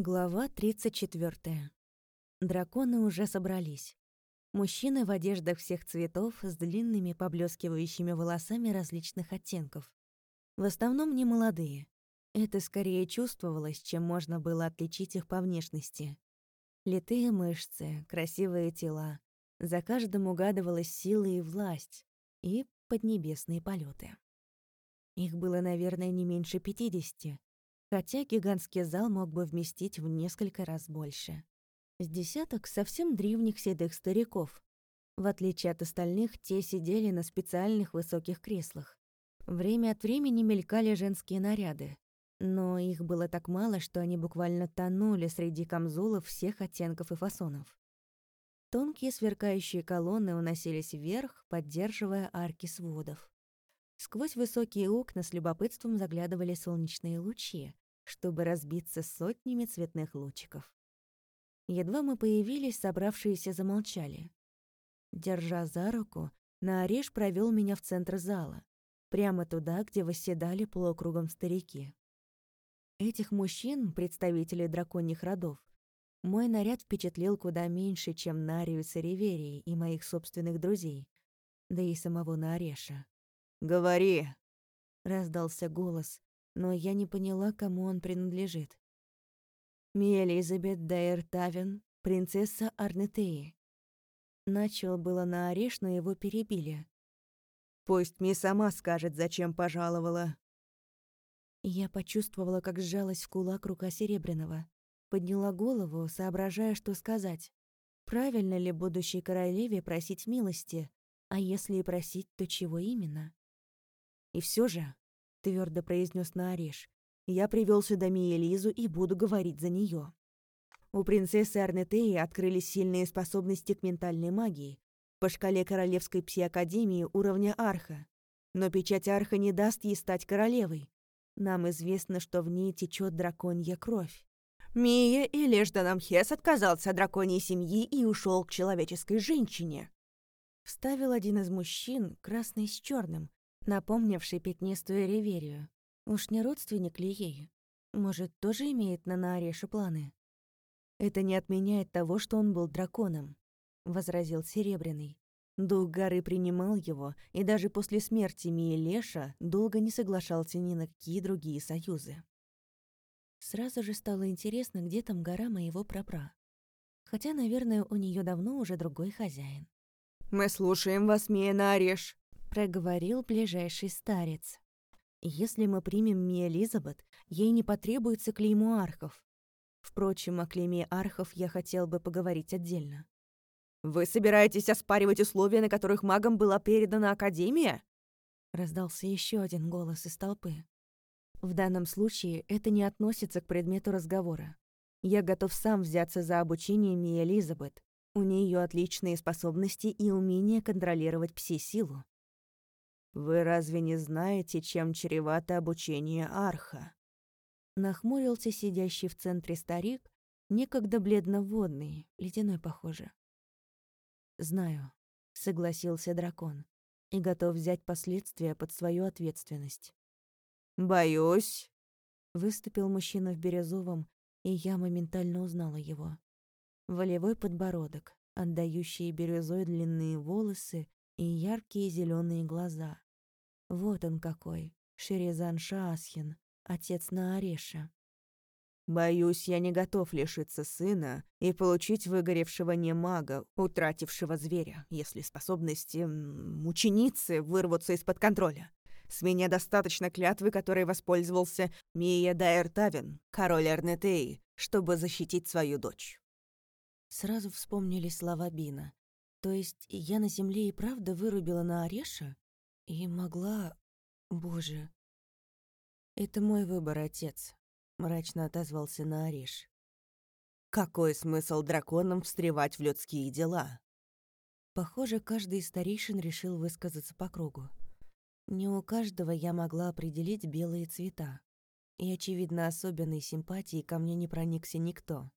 Глава 34. Драконы уже собрались. Мужчины в одеждах всех цветов с длинными поблескивающими волосами различных оттенков. В основном не молодые. Это скорее чувствовалось, чем можно было отличить их по внешности. Литые мышцы, красивые тела. За каждым угадывалась сила и власть. И поднебесные полеты. Их было, наверное, не меньше пятидесяти хотя гигантский зал мог бы вместить в несколько раз больше. С десяток совсем древних седых стариков. В отличие от остальных, те сидели на специальных высоких креслах. Время от времени мелькали женские наряды, но их было так мало, что они буквально тонули среди камзолов всех оттенков и фасонов. Тонкие сверкающие колонны уносились вверх, поддерживая арки сводов. Сквозь высокие окна с любопытством заглядывали солнечные лучи, чтобы разбиться сотнями цветных лучиков. Едва мы появились, собравшиеся замолчали. Держа за руку, Наореш провел меня в центр зала, прямо туда, где восседали полукругом старики. Этих мужчин, представителей драконьих родов, мой наряд впечатлил куда меньше, чем Нариус и Риверии и моих собственных друзей, да и самого Наореша. «Говори!» — раздался голос, но я не поняла, кому он принадлежит. «Ми Элизабет Дайер Тавен, принцесса Арнетеи». Начал было на ореш, но его перебили. «Пусть Ми сама скажет, зачем пожаловала». Я почувствовала, как сжалась в кулак рука Серебряного. Подняла голову, соображая, что сказать. Правильно ли будущей королеве просить милости? А если и просить, то чего именно? И все же, твердо произнес Наореш, я привел сюда Миелизу и буду говорить за нее. У принцессы Арнетеи открылись сильные способности к ментальной магии по шкале Королевской псиакадемии уровня Арха. Но печать Арха не даст ей стать королевой. Нам известно, что в ней течет драконья кровь. Мия и Лежданам Хес отказался от драконьей семьи и ушел к человеческой женщине. Вставил один из мужчин, красный с черным, напомнивший пятнистую реверию. Уж не родственник ли ей? Может, тоже имеет на Наареше планы? Это не отменяет того, что он был драконом, возразил Серебряный. Дух горы принимал его, и даже после смерти Мии Леша долго не соглашался ни на какие другие союзы. Сразу же стало интересно, где там гора моего прапра. Хотя, наверное, у нее давно уже другой хозяин. «Мы слушаем вас, Мия Нареш», проговорил ближайший старец. Если мы примем Ми Элизабет, ей не потребуется клейму архов. Впрочем, о клейме архов я хотел бы поговорить отдельно. «Вы собираетесь оспаривать условия, на которых магам была передана Академия?» Раздался еще один голос из толпы. В данном случае это не относится к предмету разговора. Я готов сам взяться за обучение Ми Элизабет. У нее отличные способности и умение контролировать пси-силу. «Вы разве не знаете, чем чревато обучение арха?» Нахмурился сидящий в центре старик, некогда бледноводный, ледяной похоже. «Знаю», — согласился дракон, и готов взять последствия под свою ответственность. «Боюсь», — выступил мужчина в бирюзовом, и я моментально узнала его. Волевой подбородок, отдающие бирюзой длинные волосы и яркие зеленые глаза. Вот он какой, Шерезан Шаасхин, отец Наареша. «Боюсь, я не готов лишиться сына и получить выгоревшего немага, утратившего зверя, если способности ученицы вырвутся из-под контроля. С меня достаточно клятвы, которой воспользовался Мия Дайертавин, король Эрнетеи, чтобы защитить свою дочь». Сразу вспомнили слова Бина. То есть я на земле и правда вырубила на Ореша? И могла... Боже... «Это мой выбор, отец», — мрачно отозвался на Ореш. «Какой смысл драконам встревать в людские дела?» Похоже, каждый из старейшин решил высказаться по кругу. Не у каждого я могла определить белые цвета. И, очевидно, особенной симпатии ко мне не проникся никто.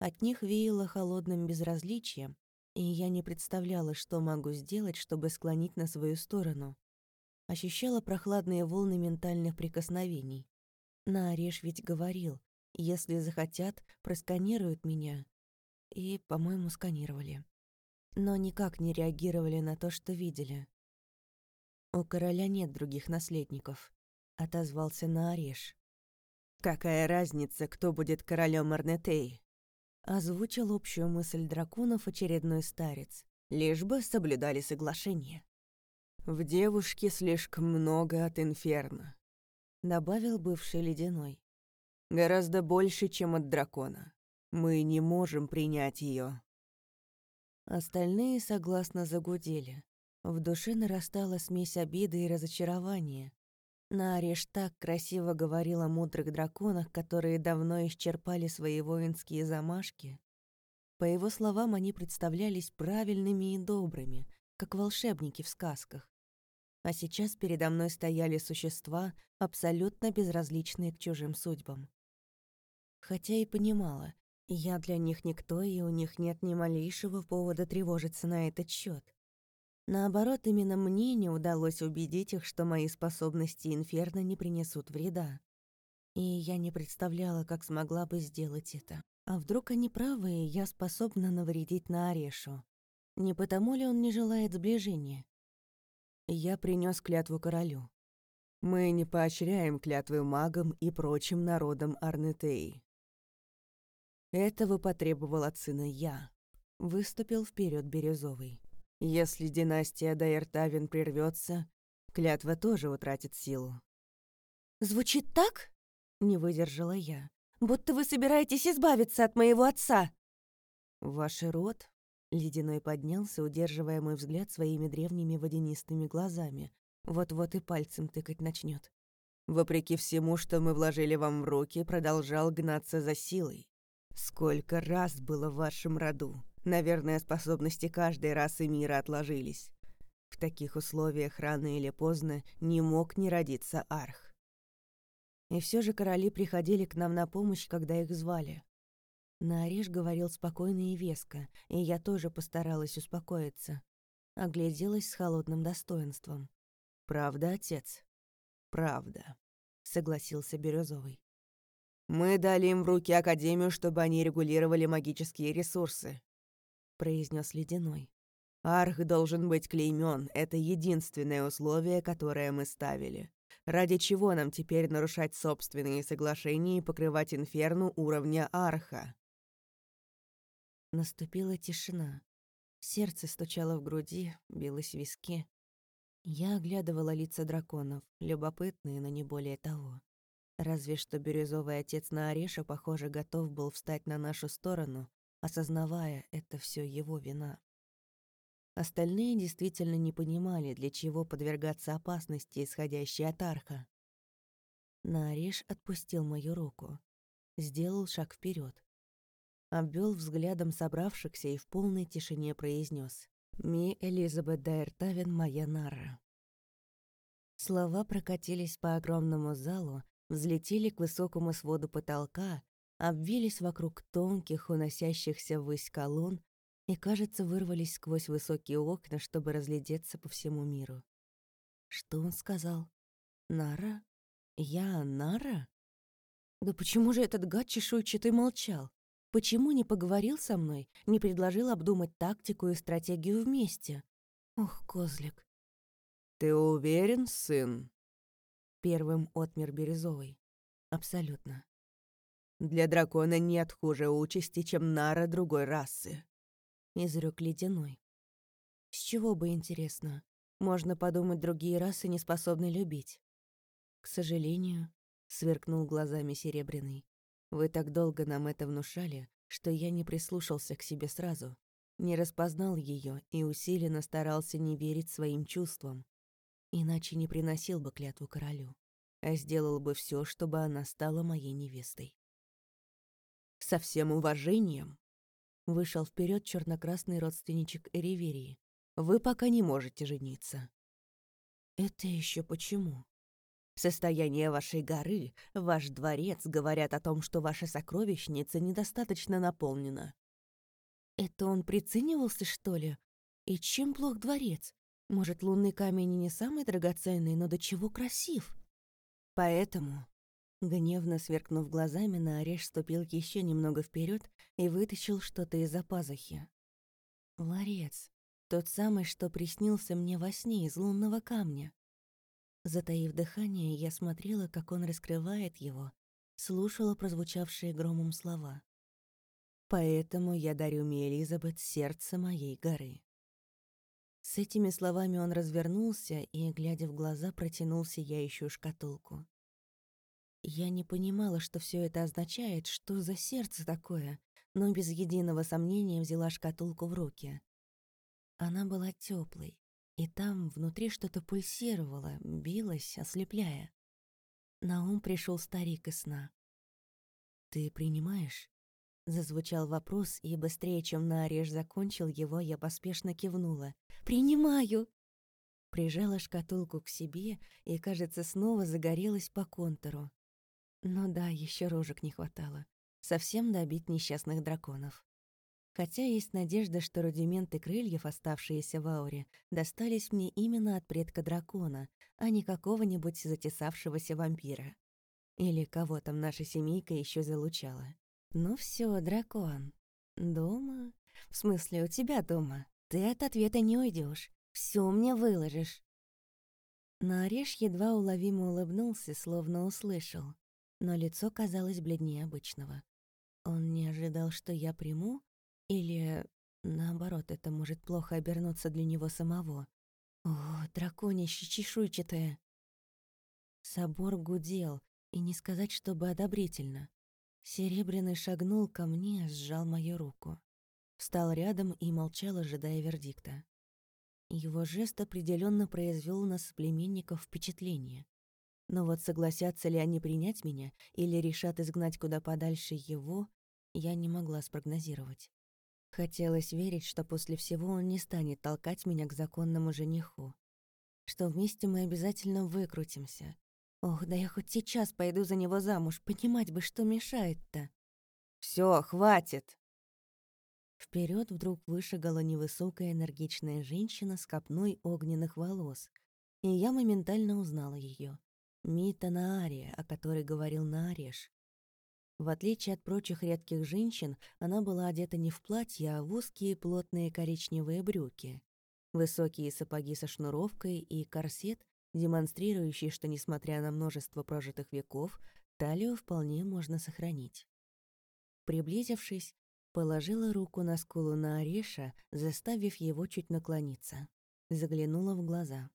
От них веяло холодным безразличием, и я не представляла, что могу сделать, чтобы склонить на свою сторону. Ощущала прохладные волны ментальных прикосновений. Наореш ведь говорил, Если захотят, просканируют меня. И, по-моему, сканировали. Но никак не реагировали на то, что видели. «У короля нет других наследников», — отозвался на Ореш. «Какая разница, кто будет королем Арнетей?» Озвучил общую мысль драконов очередной старец. Лишь бы соблюдали соглашение. «В девушке слишком много от инферно», — добавил бывший ледяной. «Гораздо больше, чем от дракона. Мы не можем принять ее. Остальные согласно загудели. В душе нарастала смесь обиды и разочарования. Нареш так красиво говорил о мудрых драконах, которые давно исчерпали свои воинские замашки. По его словам, они представлялись правильными и добрыми, как волшебники в сказках. А сейчас передо мной стояли существа, абсолютно безразличные к чужим судьбам. Хотя и понимала, я для них никто, и у них нет ни малейшего повода тревожиться на этот счет. Наоборот, именно мне не удалось убедить их, что мои способности Инферно не принесут вреда. И я не представляла, как смогла бы сделать это. А вдруг они правы, и я способна навредить на Орешу? Не потому ли он не желает сближения? Я принес клятву королю. Мы не поощряем клятвы магам и прочим народам Арнетеи. Этого потребовал от сына я. Выступил вперед Бирюзовый. Если династия Дайертавин прервется, клятва тоже утратит силу. «Звучит так?» — не выдержала я. «Будто вы собираетесь избавиться от моего отца!» «Ваш род?» — Ледяной поднялся, удерживая мой взгляд своими древними водянистыми глазами. Вот-вот и пальцем тыкать начнет. «Вопреки всему, что мы вложили вам в руки, продолжал гнаться за силой. Сколько раз было в вашем роду? Наверное, способности каждой расы мира отложились. В таких условиях рано или поздно не мог не родиться Арх. И все же короли приходили к нам на помощь, когда их звали. Нареш говорил спокойно и веско, и я тоже постаралась успокоиться. Огляделась с холодным достоинством. «Правда, отец?» «Правда», — согласился Бирюзовый. «Мы дали им в руки Академию, чтобы они регулировали магические ресурсы произнес Ледяной. «Арх должен быть клеймен. Это единственное условие, которое мы ставили. Ради чего нам теперь нарушать собственные соглашения и покрывать инферну уровня Арха?» Наступила тишина. Сердце стучало в груди, билось в виски. Я оглядывала лица драконов, любопытные, но не более того. Разве что бирюзовый отец на Ореша, похоже, готов был встать на нашу сторону, осознавая, это все его вина. Остальные действительно не понимали, для чего подвергаться опасности, исходящей от арха. Нариш отпустил мою руку, сделал шаг вперед, обвел взглядом собравшихся и в полной тишине произнес «Ми Элизабет Дайртавен моя нара». Слова прокатились по огромному залу, взлетели к высокому своду потолка, обвились вокруг тонких, уносящихся ввысь колонн и, кажется, вырвались сквозь высокие окна, чтобы разглядеться по всему миру. Что он сказал? Нара? Я Нара? Да почему же этот гад чешуйчатый молчал? Почему не поговорил со мной, не предложил обдумать тактику и стратегию вместе? Ох, козлик. «Ты уверен, сын?» Первым отмер Бирюзовый. Абсолютно. Для дракона нет хуже участи, чем нара другой расы», — изрёк Ледяной. «С чего бы, интересно? Можно подумать, другие расы не способны любить». «К сожалению», — сверкнул глазами Серебряный, «вы так долго нам это внушали, что я не прислушался к себе сразу, не распознал её и усиленно старался не верить своим чувствам, иначе не приносил бы клятву королю, а сделал бы всё, чтобы она стала моей невестой» со всем уважением, вышел вперед черно-красный родственничек Эриверии. Вы пока не можете жениться. Это еще почему? Состояние вашей горы, ваш дворец говорят о том, что ваша сокровищница недостаточно наполнена. Это он приценивался, что ли? И чем плох дворец? Может, лунный камень и не самый драгоценный, но до чего красив? Поэтому Гневно сверкнув глазами, на ореш ступил еще немного вперед и вытащил что-то из-за пазухи. Ларец. Тот самый, что приснился мне во сне из лунного камня. Затаив дыхание, я смотрела, как он раскрывает его, слушала прозвучавшие громом слова. «Поэтому я дарю мне Элизабет сердце моей горы». С этими словами он развернулся и, глядя в глаза, протянул сияющую шкатулку. Я не понимала, что все это означает, что за сердце такое, но без единого сомнения взяла шкатулку в руки. Она была теплой, и там внутри что-то пульсировало, билось, ослепляя. На ум пришел старик из сна. «Ты принимаешь?» Зазвучал вопрос, и быстрее, чем Нареш закончил его, я поспешно кивнула. «Принимаю!» Прижала шкатулку к себе и, кажется, снова загорелась по контуру. Но да, еще рожек не хватало. Совсем добить несчастных драконов. Хотя есть надежда, что рудименты крыльев, оставшиеся в ауре, достались мне именно от предка дракона, а не какого-нибудь затесавшегося вампира. Или кого там наша семейка еще залучала. Ну все, дракон. Дома? В смысле, у тебя дома. Ты от ответа не уйдешь. Все мне выложишь. На ореш едва уловимо улыбнулся, словно услышал но лицо казалось бледнее обычного. Он не ожидал, что я приму? Или, наоборот, это может плохо обернуться для него самого? О, драконище чешуйчатое! Собор гудел, и не сказать, чтобы одобрительно. Серебряный шагнул ко мне, сжал мою руку. Встал рядом и молчал, ожидая вердикта. Его жест определенно произвел на соплеменников впечатление. Но вот согласятся ли они принять меня или решат изгнать куда подальше его, я не могла спрогнозировать. Хотелось верить, что после всего он не станет толкать меня к законному жениху. Что вместе мы обязательно выкрутимся. Ох, да я хоть сейчас пойду за него замуж, понимать бы, что мешает-то. Все, хватит!» Вперед вдруг вышагала невысокая энергичная женщина с копной огненных волос, и я моментально узнала ее. Мита Наария, о которой говорил Наареш. В отличие от прочих редких женщин, она была одета не в платье, а в узкие плотные коричневые брюки, высокие сапоги со шнуровкой и корсет, демонстрирующий, что, несмотря на множество прожитых веков, талию вполне можно сохранить. Приблизившись, положила руку на скулу на Ореша, заставив его чуть наклониться. Заглянула в глаза.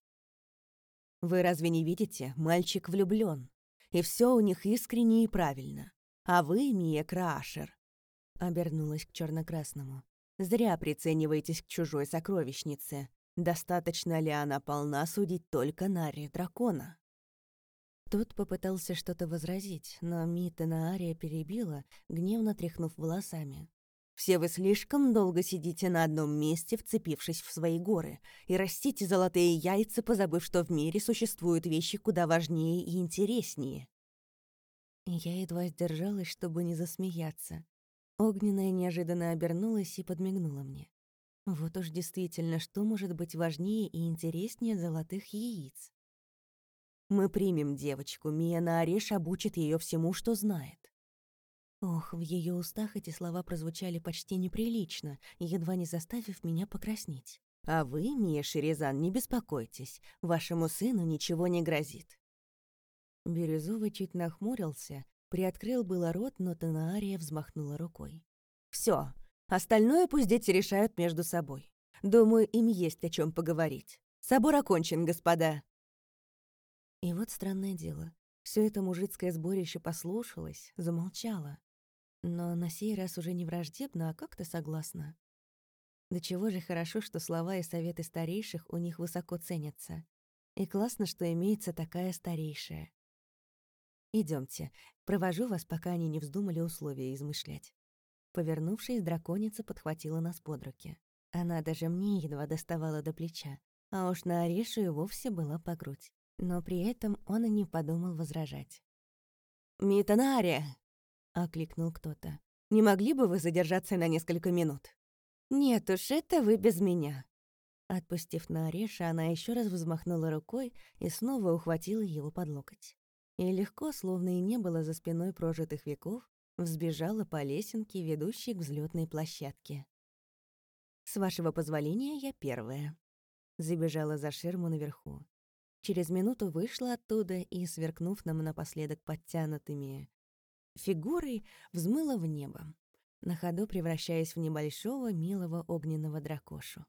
Вы разве не видите? Мальчик влюблён. И всё у них искренне и правильно. А вы, Мия Крашер, обернулась к чёрно-красному. Зря прицениваетесь к чужой сокровищнице. Достаточно ли она полна судить только Нари дракона? Тот попытался что-то возразить, но Мита Наария перебила, гневно тряхнув волосами. Все вы слишком долго сидите на одном месте, вцепившись в свои горы, и растите золотые яйца, позабыв, что в мире существуют вещи куда важнее и интереснее. Я едва сдержалась, чтобы не засмеяться. Огненная неожиданно обернулась и подмигнула мне. Вот уж действительно, что может быть важнее и интереснее золотых яиц? Мы примем девочку, Мия Наареш обучит ее всему, что знает. Ох, в ее устах эти слова прозвучали почти неприлично, едва не заставив меня покраснеть. «А вы, Мия Шерезан, не беспокойтесь, вашему сыну ничего не грозит». Бирюзовый чуть нахмурился, приоткрыл было рот, но Танаария взмахнула рукой. Все, остальное пусть дети решают между собой. Думаю, им есть о чем поговорить. Собор окончен, господа». И вот странное дело. Все это мужицкое сборище послушалось, замолчало но на сей раз уже не враждебно, а как-то согласна. До чего же хорошо, что слова и советы старейших у них высоко ценятся. И классно, что имеется такая старейшая. Идемте, провожу вас, пока они не вздумали условия измышлять. Повернувшись, драконица подхватила нас под руки. Она даже мне едва доставала до плеча, а уж на Орешу и вовсе была по грудь. Но при этом он и не подумал возражать. «Митанария!» Окликнул кто-то. «Не могли бы вы задержаться на несколько минут?» «Нет уж, это вы без меня». Отпустив на Ореша, она еще раз взмахнула рукой и снова ухватила его под локоть. и легко, словно и не было за спиной прожитых веков, взбежала по лесенке, ведущей к взлетной площадке. «С вашего позволения, я первая», — забежала за ширму наверху. Через минуту вышла оттуда и, сверкнув нам напоследок подтянутыми фигурой, взмыла в небо, на ходу превращаясь в небольшого милого огненного дракошу.